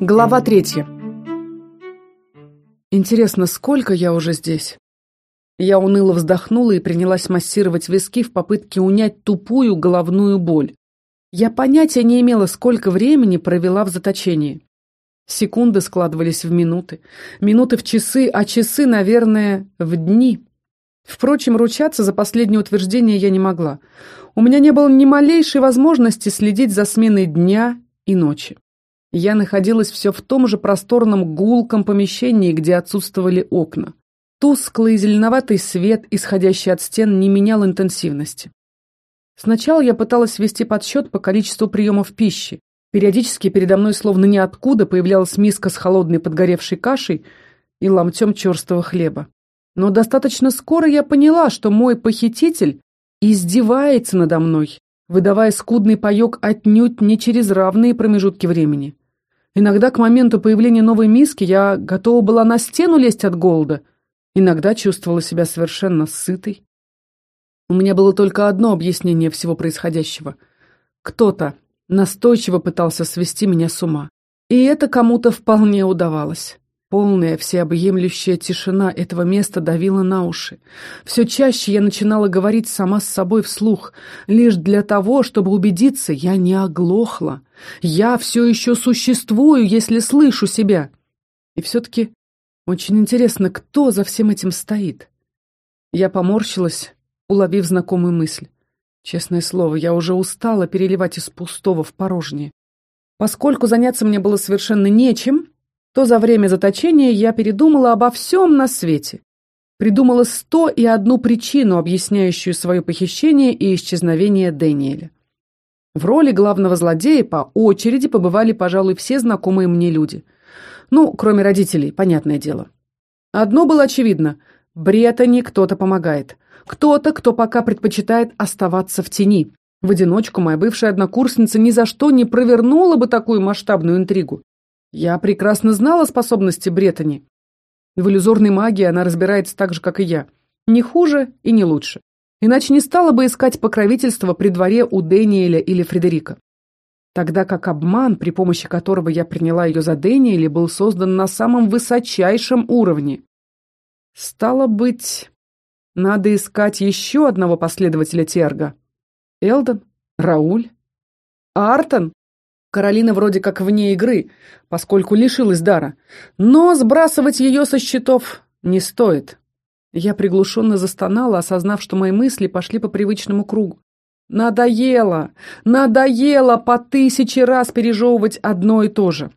Глава третья. Интересно, сколько я уже здесь? Я уныло вздохнула и принялась массировать виски в попытке унять тупую головную боль. Я понятия не имела, сколько времени провела в заточении. Секунды складывались в минуты, минуты в часы, а часы, наверное, в дни. Впрочем, ручаться за последнее утверждение я не могла. У меня не было ни малейшей возможности следить за сменой дня и ночи. Я находилась все в том же просторном гулком помещении, где отсутствовали окна. Тусклый зеленоватый свет, исходящий от стен, не менял интенсивности. Сначала я пыталась вести подсчет по количеству приемов пищи. Периодически передо мной словно ниоткуда появлялась миска с холодной подгоревшей кашей и ломтем черстого хлеба. Но достаточно скоро я поняла, что мой похититель издевается надо мной, выдавая скудный паёк отнюдь не через равные промежутки времени. Иногда к моменту появления новой миски я готова была на стену лезть от голода, иногда чувствовала себя совершенно сытой. У меня было только одно объяснение всего происходящего. Кто-то настойчиво пытался свести меня с ума. И это кому-то вполне удавалось. Полная, всеобъемлющая тишина этого места давила на уши. Все чаще я начинала говорить сама с собой вслух, лишь для того, чтобы убедиться, я не оглохла. Я все еще существую, если слышу себя. И все-таки очень интересно, кто за всем этим стоит. Я поморщилась, уловив знакомую мысль. Честное слово, я уже устала переливать из пустого в порожнее. Поскольку заняться мне было совершенно нечем, то за время заточения я передумала обо всем на свете. Придумала сто и одну причину, объясняющую свое похищение и исчезновение Дэниеля. В роли главного злодея по очереди побывали, пожалуй, все знакомые мне люди. Ну, кроме родителей, понятное дело. Одно было очевидно – Бретани кто-то помогает. Кто-то, кто пока предпочитает оставаться в тени. В одиночку моя бывшая однокурсница ни за что не провернула бы такую масштабную интригу. Я прекрасно знала способности Бретани. В иллюзорной магии она разбирается так же, как и я. Не хуже и не лучше. Иначе не стала бы искать покровительство при дворе у Дэниеля или Фредерика. Тогда как обман, при помощи которого я приняла ее за Дэниеля, был создан на самом высочайшем уровне. Стало быть, надо искать еще одного последователя Терга. Элдон? Рауль? Артон? Каролина вроде как вне игры, поскольку лишилась дара. Но сбрасывать ее со счетов не стоит. Я приглушенно застонала, осознав, что мои мысли пошли по привычному кругу. Надоело! Надоело по тысяче раз пережевывать одно и то же.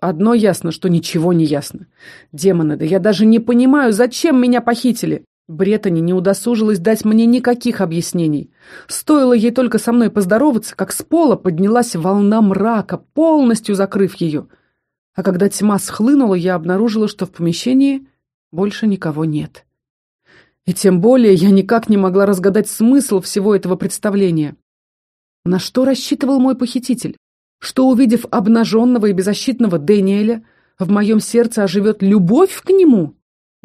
Одно ясно, что ничего не ясно. Демоны, да я даже не понимаю, зачем меня похитили. Бретани не удосужилась дать мне никаких объяснений. Стоило ей только со мной поздороваться, как с пола поднялась волна мрака, полностью закрыв ее. А когда тьма схлынула, я обнаружила, что в помещении больше никого нет. И тем более я никак не могла разгадать смысл всего этого представления. На что рассчитывал мой похититель? Что, увидев обнаженного и беззащитного Дэниеля, в моем сердце оживет любовь к нему?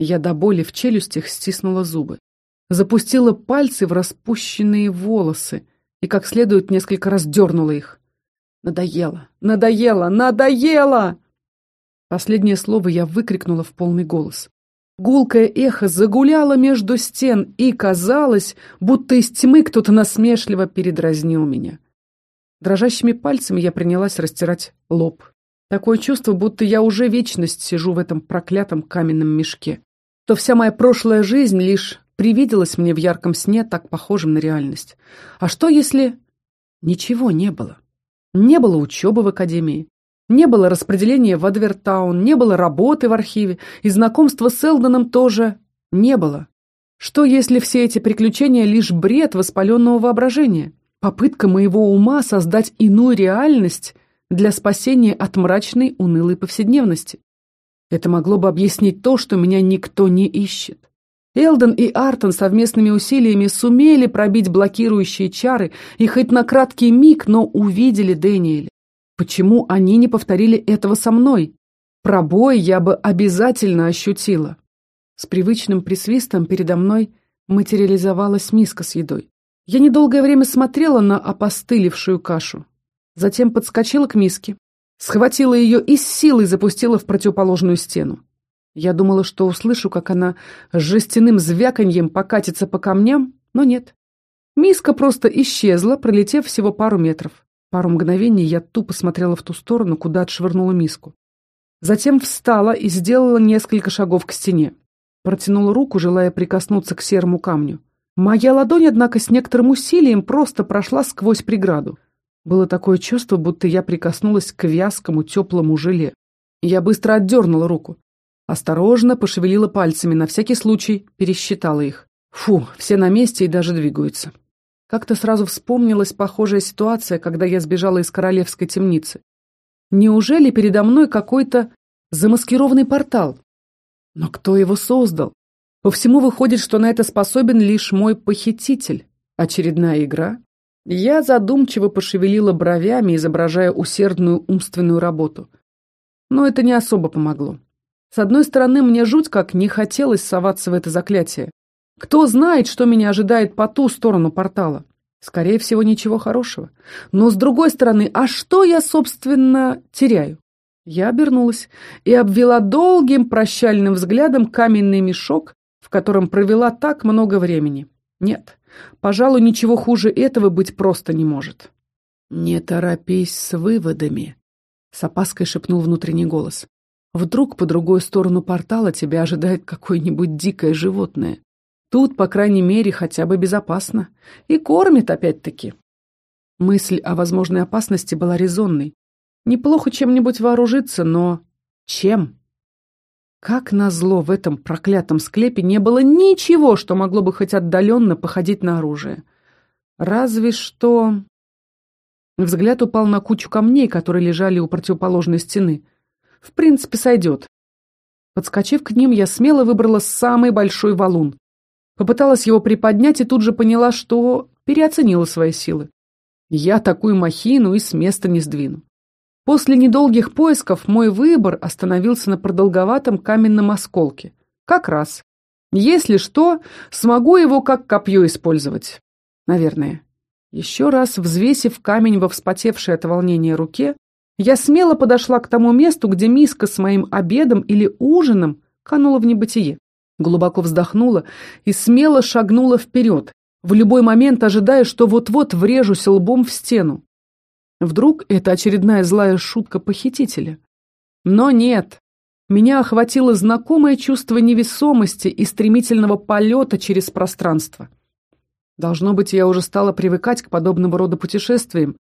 Я до боли в челюстях стиснула зубы. Запустила пальцы в распущенные волосы и как следует несколько раз дернула их. Надоело, надоело, надоело! Последнее слово я выкрикнула в полный голос. Гулкое эхо загуляло между стен, и казалось, будто из тьмы кто-то насмешливо передразнил меня. Дрожащими пальцами я принялась растирать лоб. Такое чувство, будто я уже вечность сижу в этом проклятом каменном мешке. То вся моя прошлая жизнь лишь привиделась мне в ярком сне, так похожем на реальность. А что, если ничего не было? Не было учебы в академии, не было распределения в Адвертаун, не было работы в архиве, и знакомства с Элдоном тоже не было. Что, если все эти приключения лишь бред воспаленного воображения? Попытка моего ума создать иную реальность для спасения от мрачной, унылой повседневности. Это могло бы объяснить то, что меня никто не ищет. Элден и Артон совместными усилиями сумели пробить блокирующие чары и хоть на краткий миг, но увидели Дэниеля. Почему они не повторили этого со мной? Пробой я бы обязательно ощутила. С привычным присвистом передо мной материализовалась миска с едой. Я недолгое время смотрела на опостылевшую кашу. Затем подскочила к миске, Схватила ее и с силой запустила в противоположную стену. Я думала, что услышу, как она с жестяным звяканьем покатится по камням, но нет. Миска просто исчезла, пролетев всего пару метров. Пару мгновений я тупо смотрела в ту сторону, куда отшвырнула миску. Затем встала и сделала несколько шагов к стене. Протянула руку, желая прикоснуться к серому камню. Моя ладонь, однако, с некоторым усилием просто прошла сквозь преграду. Было такое чувство, будто я прикоснулась к вязкому теплому желе. Я быстро отдернула руку. Осторожно пошевелила пальцами, на всякий случай пересчитала их. Фу, все на месте и даже двигаются. Как-то сразу вспомнилась похожая ситуация, когда я сбежала из королевской темницы. Неужели передо мной какой-то замаскированный портал? Но кто его создал? По всему выходит, что на это способен лишь мой похититель. Очередная игра? Я задумчиво пошевелила бровями, изображая усердную умственную работу. Но это не особо помогло. С одной стороны, мне жуть как не хотелось соваться в это заклятие. Кто знает, что меня ожидает по ту сторону портала? Скорее всего, ничего хорошего. Но с другой стороны, а что я, собственно, теряю? Я обернулась и обвела долгим прощальным взглядом каменный мешок, в котором провела так много времени. Нет, пожалуй, ничего хуже этого быть просто не может. «Не торопись с выводами», — с опаской шепнул внутренний голос. «Вдруг по другую сторону портала тебя ожидает какое-нибудь дикое животное. Тут, по крайней мере, хотя бы безопасно. И кормит опять-таки». Мысль о возможной опасности была резонной. Неплохо чем-нибудь вооружиться, но чем? Как назло, в этом проклятом склепе не было ничего, что могло бы хоть отдаленно походить на оружие. Разве что... Взгляд упал на кучу камней, которые лежали у противоположной стены. В принципе, сойдет. Подскочив к ним, я смело выбрала самый большой валун. Попыталась его приподнять и тут же поняла, что переоценила свои силы. Я такую махину и с места не сдвину. После недолгих поисков мой выбор остановился на продолговатом каменном осколке. Как раз. Если что, смогу его как копье использовать. Наверное. Еще раз взвесив камень во вспотевшей от волнения руке, я смело подошла к тому месту, где миска с моим обедом или ужином канула в небытие. Глубоко вздохнула и смело шагнула вперед, в любой момент ожидая, что вот-вот врежусь лбом в стену. Вдруг это очередная злая шутка похитителя? Но нет. Меня охватило знакомое чувство невесомости и стремительного полета через пространство. Должно быть, я уже стала привыкать к подобного рода путешествиям,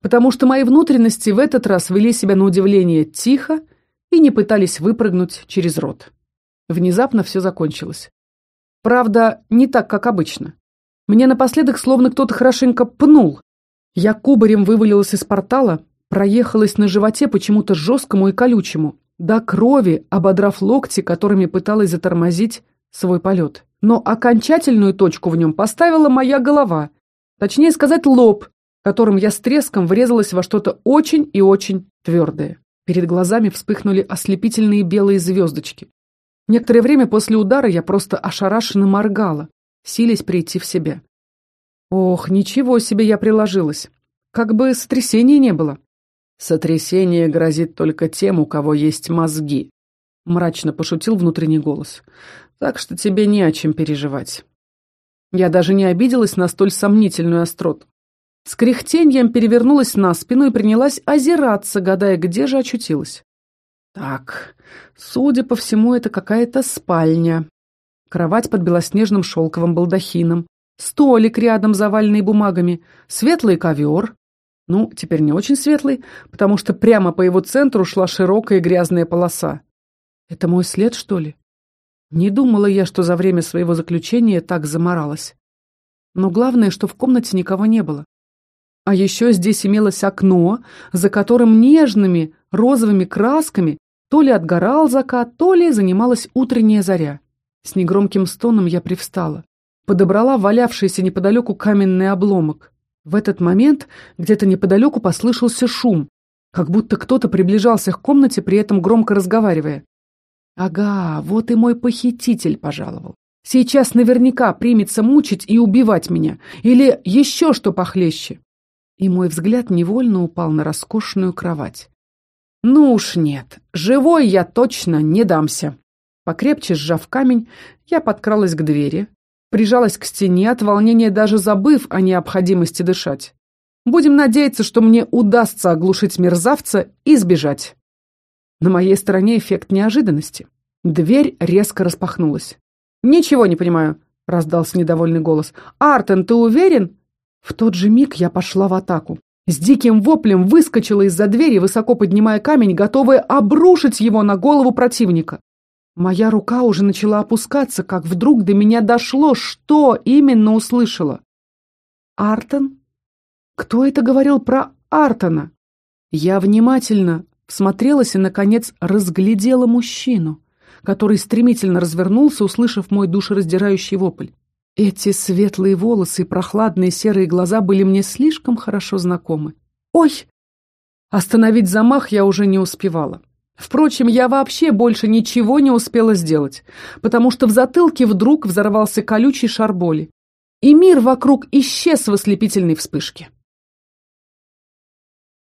потому что мои внутренности в этот раз вели себя на удивление тихо и не пытались выпрыгнуть через рот. Внезапно все закончилось. Правда, не так, как обычно. Мне напоследок словно кто-то хорошенько пнул, я кубарем вывалилась из портала, проехалась на животе почему-то жесткому и колючему, до крови ободрав локти, которыми пыталась затормозить свой полет. Но окончательную точку в нем поставила моя голова, точнее сказать лоб, которым я с треском врезалась во что-то очень и очень твердое. Перед глазами вспыхнули ослепительные белые звездочки. Некоторое время после удара я просто ошарашенно моргала, силясь прийти в себя. Ох, ничего себе я приложилась. Как бы сотрясения не было. Сотрясение грозит только тем, у кого есть мозги, мрачно пошутил внутренний голос. Так что тебе не о чем переживать. Я даже не обиделась на столь сомнительную остроту. С кряхтеньем перевернулась на спину и принялась озираться, гадая, где же очутилась. Так, судя по всему, это какая-то спальня. Кровать под белоснежным шелковым балдахином, столик рядом, заваленный бумагами, светлый ковер. Ну, теперь не очень светлый, потому что прямо по его центру шла широкая грязная полоса. Это мой след, что ли? Не думала я, что за время своего заключения так заморалась. Но главное, что в комнате никого не было. А еще здесь имелось окно, за которым нежными розовыми красками то ли отгорал закат, то ли занималась утренняя заря. С негромким стоном я привстала подобрала валявшийся неподалеку каменный обломок. В этот момент где-то неподалеку послышался шум, как будто кто-то приближался к комнате, при этом громко разговаривая. «Ага, вот и мой похититель пожаловал. Сейчас наверняка примется мучить и убивать меня, или еще что похлеще». И мой взгляд невольно упал на роскошную кровать. Ну уж нет, живой я точно не дамся. Покрепче сжав камень, я подкралась к двери, прижалась к стене, от волнения даже забыв о необходимости дышать. Будем надеяться, что мне удастся оглушить мерзавца и сбежать. На моей стороне эффект неожиданности. Дверь резко распахнулась. «Ничего не понимаю», — раздался недовольный голос. «Артен, ты уверен?» В тот же миг я пошла в атаку. С диким воплем выскочила из-за двери, высоко поднимая камень, готовая обрушить его на голову противника. Моя рука уже начала опускаться, как вдруг до меня дошло, что именно услышала. «Артон? Кто это говорил про Артона?» Я внимательно всмотрелась и, наконец, разглядела мужчину, который стремительно развернулся, услышав мой душераздирающий вопль. Эти светлые волосы и прохладные серые глаза были мне слишком хорошо знакомы. «Ой!» Остановить замах я уже не успевала. Впрочем, я вообще больше ничего не успела сделать, потому что в затылке вдруг взорвался колючий шар боли, и мир вокруг исчез в ослепительной вспышке.